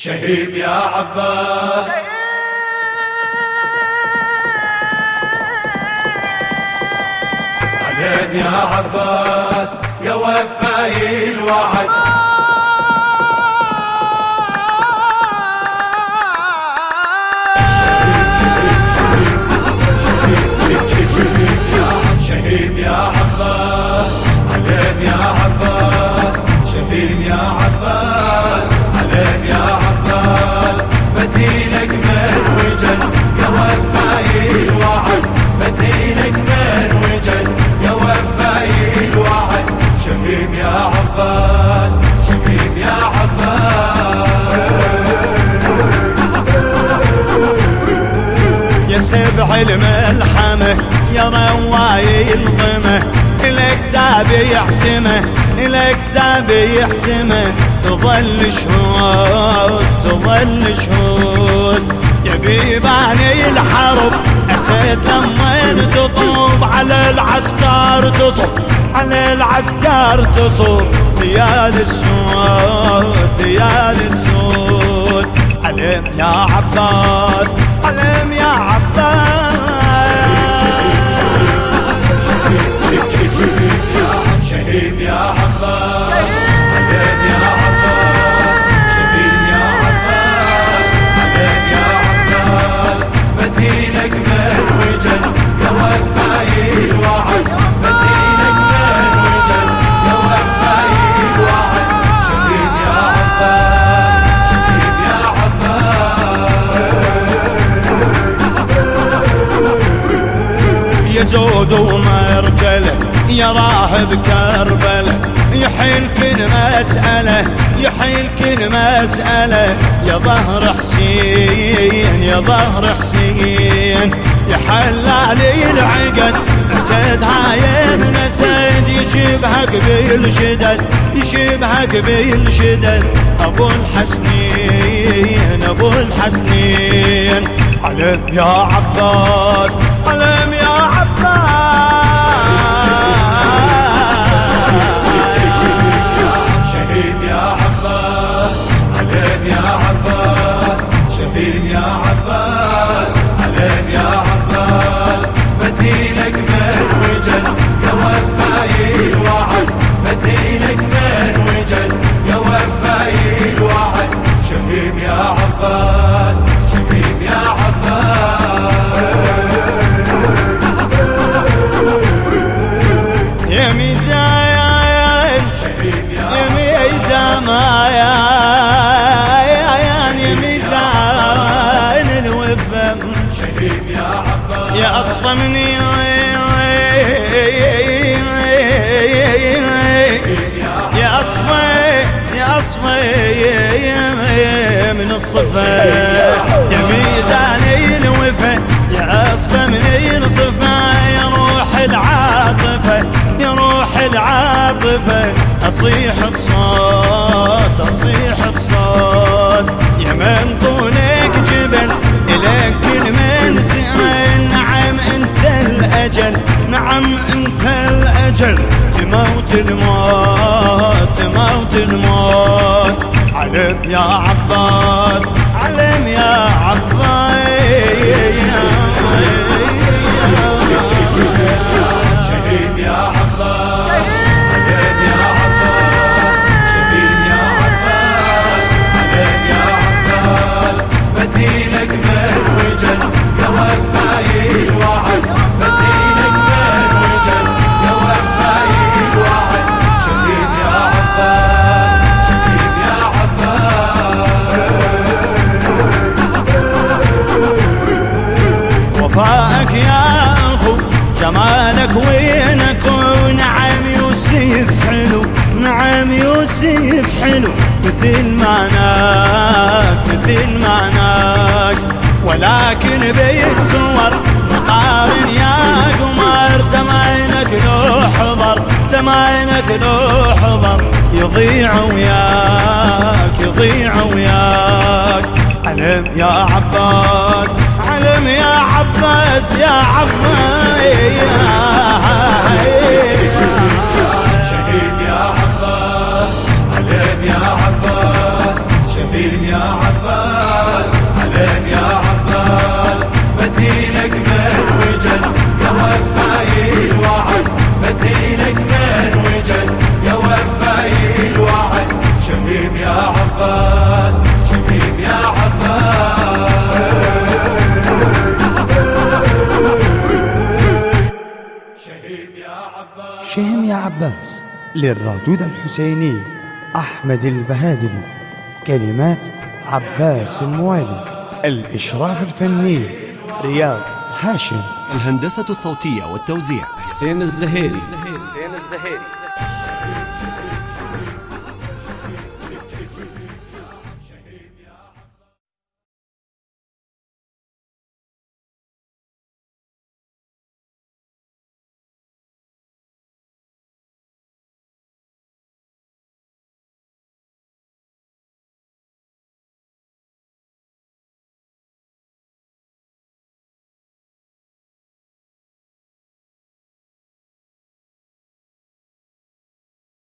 شهيد يا عباس. علين يا عباس يا وفاي الوعد. شهيد يا عباس. الملحمة يا رواي الغمة لك سابي يحسمه لك سابي يحسمه. تظل شهود تظل شهود. يا بيباني الحرب أسد لما تطوب. على العسكر تصب على العسكر تصب. ديال السود ديال السود. علم يا عباس علم يا عباس يا زود ومرجله يا راهب كربله يحيل كل مسألة يحيل كل مسألة. يا ظهر حسين يا ظهر حسين. يا حلالي العقد أسد هاي من يشبهك بالشدد يشبهك بالشدد أبو الحسنين أبو الحسنين. علم يا عباس علم يا ميزان يا ميزان يا ميزان الوفا يا عباس يا أصفى مني يا أصفى من الصفا يا أصيح بصوت أصيح بصوت. يا من طولك جبل إليك كل من سأل نعم أنت الأجل نعم أنت الأجل. تموت الموت تموت الموت. علم يا عباس علم يا عباس. يوسف حلو مثل معناك مثل معناك ولكن بيت صور مقارن يا قمر زمانك لو حضر زمانك لو حضر. يضيع وياك يضيع وياك. علم يا عباس علم يا عباس يا عباس عباس للرادود الحسيني أحمد البهادلي كلمات عباس الموالي. الإشراف الفني رياض هاشم. الهندسة الصوتية والتوزيع. حسين الزهيري. حسين الزهيري.